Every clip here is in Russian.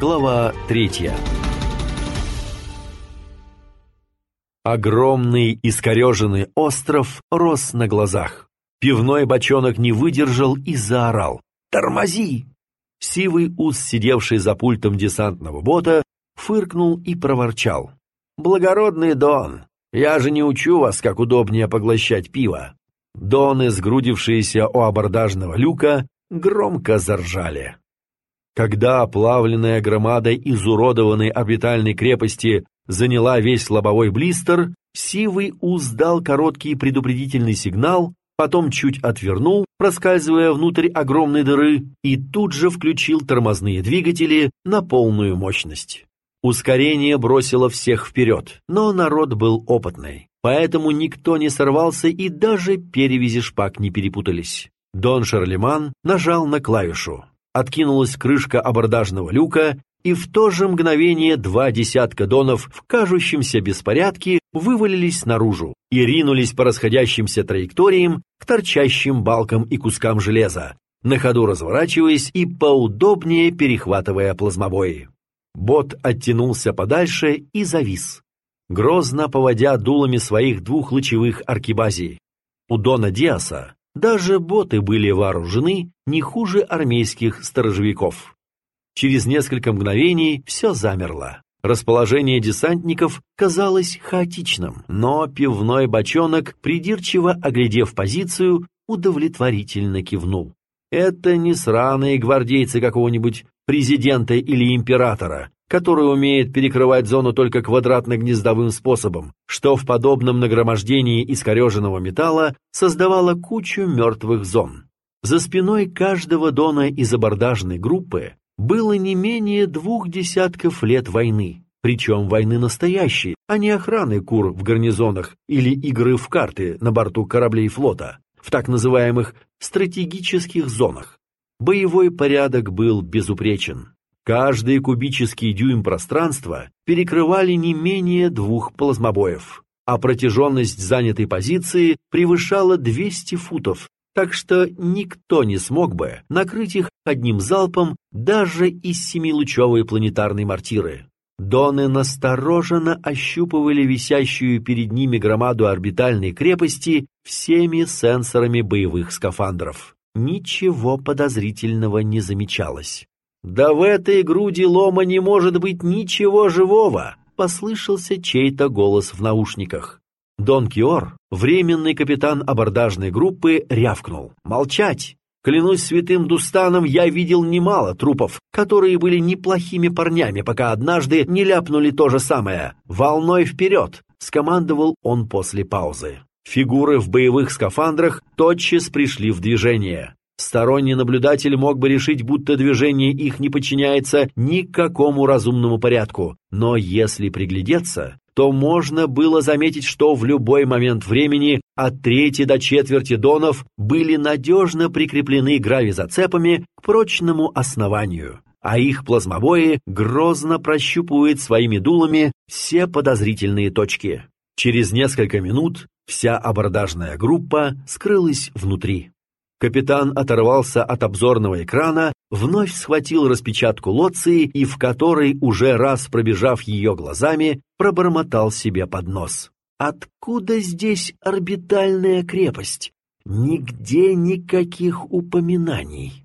Глава третья. Огромный искореженный остров рос на глазах. Пивной бочонок не выдержал и заорал. «Тормози!» Сивый ус, сидевший за пультом десантного бота, фыркнул и проворчал. «Благородный Дон, я же не учу вас, как удобнее поглощать пиво». Доны, сгрудившиеся у абордажного люка, громко заржали. Когда оплавленная громада изуродованной орбитальной крепости заняла весь лобовой блистер, Сивый ус дал короткий предупредительный сигнал, потом чуть отвернул, проскальзывая внутрь огромной дыры, и тут же включил тормозные двигатели на полную мощность. Ускорение бросило всех вперед, но народ был опытный, поэтому никто не сорвался и даже перевязи шпак не перепутались. Дон Шарлеман нажал на клавишу. Откинулась крышка абордажного люка, и в то же мгновение два десятка донов в кажущемся беспорядке вывалились наружу и ринулись по расходящимся траекториям к торчащим балкам и кускам железа, на ходу разворачиваясь и поудобнее перехватывая плазмобои. Бот оттянулся подальше и завис, грозно поводя дулами своих двух лучевых аркибазий. У Дона Диаса даже боты были вооружены не хуже армейских сторожевиков. Через несколько мгновений все замерло. Расположение десантников казалось хаотичным, но пивной бочонок, придирчиво оглядев позицию, удовлетворительно кивнул. Это не сраные гвардейцы какого-нибудь президента или императора, который умеет перекрывать зону только квадратно-гнездовым способом, что в подобном нагромождении искореженного металла создавало кучу мертвых зон. За спиной каждого дона из абордажной группы было не менее двух десятков лет войны, причем войны настоящей, а не охраны кур в гарнизонах или игры в карты на борту кораблей флота, в так называемых стратегических зонах. Боевой порядок был безупречен. Каждый кубический дюйм пространства перекрывали не менее двух плазмобоев, а протяженность занятой позиции превышала 200 футов, так что никто не смог бы накрыть их одним залпом даже из семилучевой планетарной мортиры. Доны настороженно ощупывали висящую перед ними громаду орбитальной крепости всеми сенсорами боевых скафандров. Ничего подозрительного не замечалось. «Да в этой груди лома не может быть ничего живого!» — послышался чей-то голос в наушниках. Дон Киор, временный капитан абордажной группы, рявкнул. «Молчать! Клянусь святым Дустаном, я видел немало трупов, которые были неплохими парнями, пока однажды не ляпнули то же самое. Волной вперед!» — скомандовал он после паузы. Фигуры в боевых скафандрах тотчас пришли в движение. Сторонний наблюдатель мог бы решить, будто движение их не подчиняется никакому разумному порядку. Но если приглядеться, то можно было заметить, что в любой момент времени от трети до четверти донов были надежно прикреплены гравизацепами к прочному основанию, а их плазмобои грозно прощупывают своими дулами все подозрительные точки. Через несколько минут вся абордажная группа скрылась внутри. Капитан оторвался от обзорного экрана, вновь схватил распечатку Лоции и в которой, уже раз пробежав ее глазами, пробормотал себе под нос. «Откуда здесь орбитальная крепость? Нигде никаких упоминаний».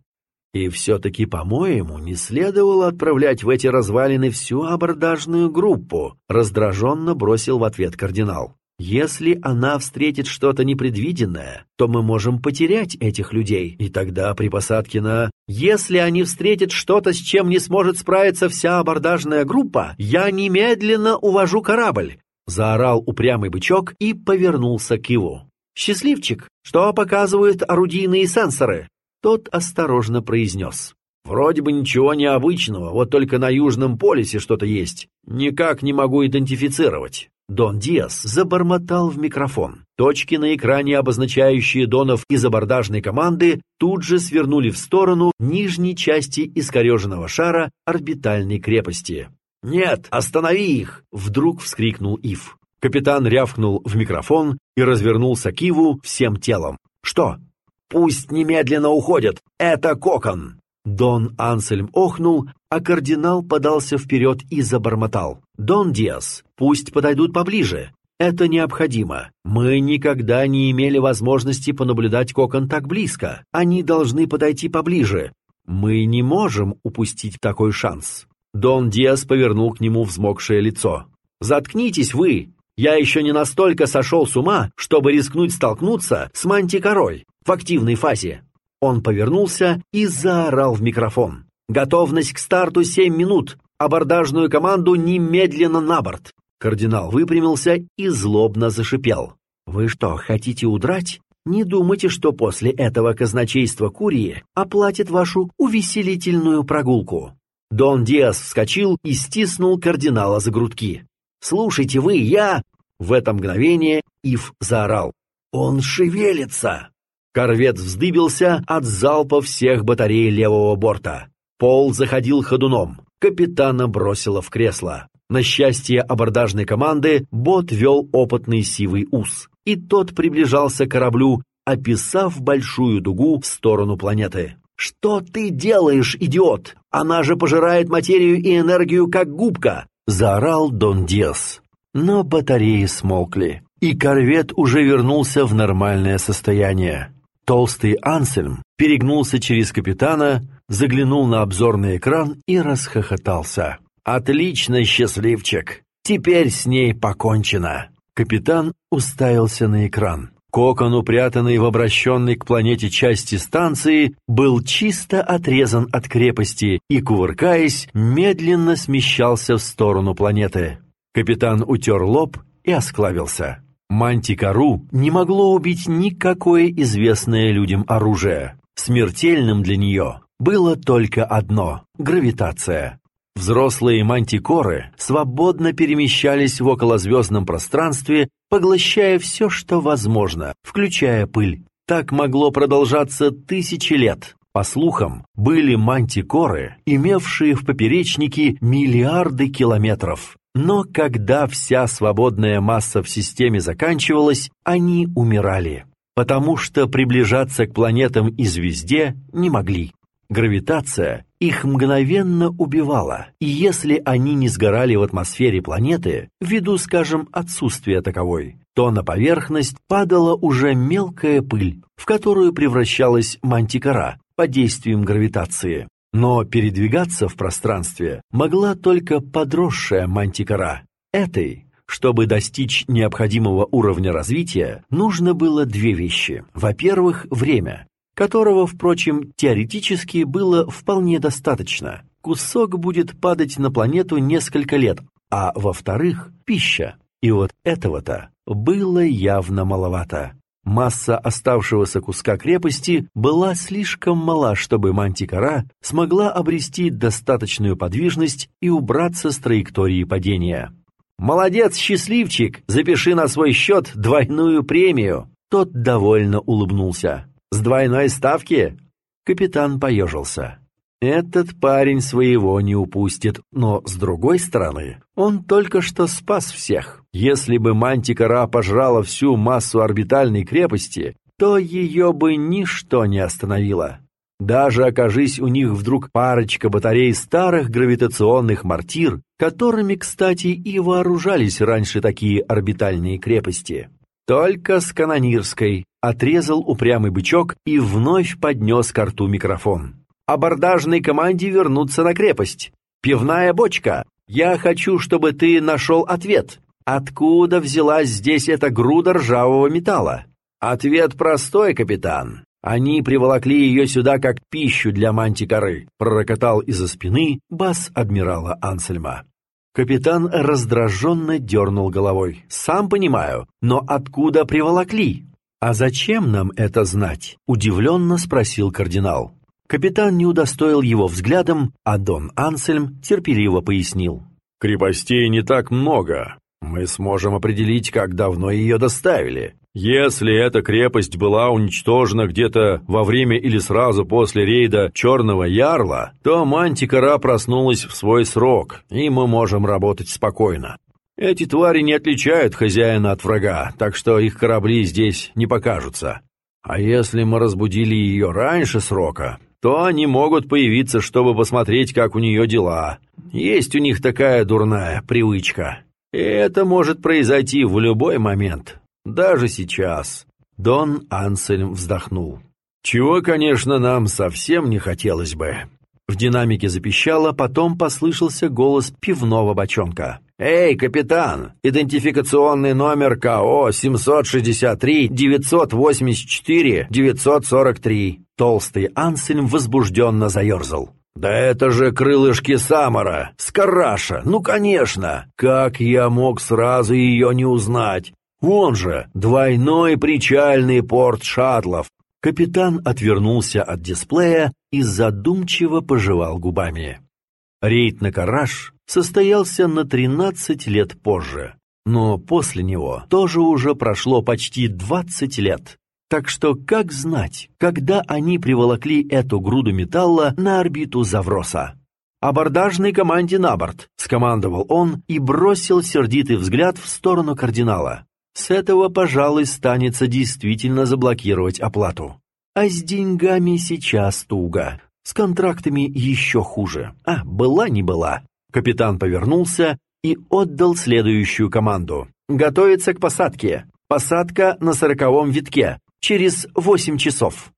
И все-таки, по-моему, не следовало отправлять в эти развалины всю абордажную группу, раздраженно бросил в ответ кардинал. Если она встретит что-то непредвиденное, то мы можем потерять этих людей, и тогда при посадке на... Если они встретят что-то, с чем не сможет справиться вся абордажная группа, я немедленно увожу корабль!» Заорал упрямый бычок и повернулся к Иву. «Счастливчик, что показывают орудийные сенсоры?» Тот осторожно произнес. «Вроде бы ничего необычного, вот только на Южном полюсе что-то есть. Никак не могу идентифицировать». Дон Диас забормотал в микрофон. Точки на экране, обозначающие донов из абордажной команды, тут же свернули в сторону нижней части искореженного шара орбитальной крепости. «Нет, останови их!» — вдруг вскрикнул Ив. Капитан рявкнул в микрофон и развернулся к Иву всем телом. «Что?» «Пусть немедленно уходят! Это кокон!» Дон Ансельм охнул, а кардинал подался вперед и забормотал. «Дон Диас, пусть подойдут поближе. Это необходимо. Мы никогда не имели возможности понаблюдать кокон так близко. Они должны подойти поближе. Мы не можем упустить такой шанс». Дон Диас повернул к нему взмокшее лицо. «Заткнитесь вы! Я еще не настолько сошел с ума, чтобы рискнуть столкнуться с мантикорой в активной фазе. Он повернулся и заорал в микрофон. «Готовность к старту семь минут! Абордажную команду немедленно на борт!» Кардинал выпрямился и злобно зашипел. «Вы что, хотите удрать? Не думайте, что после этого казначейство Курии оплатит вашу увеселительную прогулку». Дон Диас вскочил и стиснул кардинала за грудки. «Слушайте вы, я...» В это мгновение Ив заорал. «Он шевелится!» Корвет вздыбился от залпа всех батарей левого борта. Пол заходил ходуном. Капитана бросило в кресло. На счастье абордажной команды бот вел опытный сивый ус. И тот приближался к кораблю, описав большую дугу в сторону планеты. «Что ты делаешь, идиот? Она же пожирает материю и энергию, как губка!» — заорал Дон Диас. Но батареи смолкли, и корвет уже вернулся в нормальное состояние. Толстый Ансельм перегнулся через капитана, заглянул на обзорный экран и расхохотался. «Отлично, счастливчик! Теперь с ней покончено!» Капитан уставился на экран. Кокон, упрятанный в обращенной к планете части станции, был чисто отрезан от крепости и, кувыркаясь, медленно смещался в сторону планеты. Капитан утер лоб и осклавился. Мантикару не могло убить никакое известное людям оружие. Смертельным для нее было только одно – гравитация. Взрослые мантикоры свободно перемещались в околозвездном пространстве, поглощая все, что возможно, включая пыль. Так могло продолжаться тысячи лет. По слухам, были мантикоры, имевшие в поперечнике миллиарды километров. Но когда вся свободная масса в системе заканчивалась, они умирали, потому что приближаться к планетам и звезде не могли. Гравитация их мгновенно убивала, и если они не сгорали в атмосфере планеты, ввиду, скажем, отсутствия таковой, то на поверхность падала уже мелкая пыль, в которую превращалась мантикора под действием гравитации. Но передвигаться в пространстве могла только подросшая мантикора. Этой, чтобы достичь необходимого уровня развития, нужно было две вещи. Во-первых, время, которого, впрочем, теоретически было вполне достаточно. Кусок будет падать на планету несколько лет, а во-вторых, пища. И вот этого-то было явно маловато. Масса оставшегося куска крепости была слишком мала, чтобы Мантикора смогла обрести достаточную подвижность и убраться с траектории падения. «Молодец, счастливчик! Запиши на свой счет двойную премию!» Тот довольно улыбнулся. «С двойной ставки?» Капитан поежился. Этот парень своего не упустит, но, с другой стороны, он только что спас всех. Если бы Мантикора пожрала всю массу орбитальной крепости, то ее бы ничто не остановило. Даже окажись у них вдруг парочка батарей старых гравитационных мортир, которыми, кстати, и вооружались раньше такие орбитальные крепости. Только с канонирской отрезал упрямый бычок и вновь поднес к рту микрофон абордажной команде вернуться на крепость. Пивная бочка, я хочу, чтобы ты нашел ответ. Откуда взялась здесь эта груда ржавого металла? Ответ простой, капитан. Они приволокли ее сюда как пищу для мантикоры, пророкотал из-за спины бас адмирала Ансельма. Капитан раздраженно дернул головой. «Сам понимаю, но откуда приволокли?» «А зачем нам это знать?» — удивленно спросил кардинал. Капитан не удостоил его взглядом, а Дон Ансельм терпеливо пояснил. «Крепостей не так много. Мы сможем определить, как давно ее доставили. Если эта крепость была уничтожена где-то во время или сразу после рейда Черного Ярла, то Мантикора проснулась в свой срок, и мы можем работать спокойно. Эти твари не отличают хозяина от врага, так что их корабли здесь не покажутся. А если мы разбудили ее раньше срока, то они могут появиться, чтобы посмотреть, как у нее дела. Есть у них такая дурная привычка. И это может произойти в любой момент, даже сейчас. Дон Ансельм вздохнул. Чего, конечно, нам совсем не хотелось бы. В динамике запищало, потом послышался голос пивного бочонка. «Эй, капитан! Идентификационный номер КО 763-984-943!» Толстый Ансельм возбужденно заерзал. «Да это же крылышки Самара! Скараша! Ну, конечно! Как я мог сразу ее не узнать? Вон же, двойной причальный порт шаттлов!» Капитан отвернулся от дисплея и задумчиво пожевал губами. Рейд на Караш состоялся на 13 лет позже, но после него тоже уже прошло почти 20 лет. Так что как знать, когда они приволокли эту груду металла на орбиту Завроса? «Абордажной команде на борт», — скомандовал он и бросил сердитый взгляд в сторону кардинала. С этого, пожалуй, станется действительно заблокировать оплату. А с деньгами сейчас туго. С контрактами еще хуже. А, была не была. Капитан повернулся и отдал следующую команду. «Готовиться к посадке. Посадка на сороковом витке. Через восемь часов».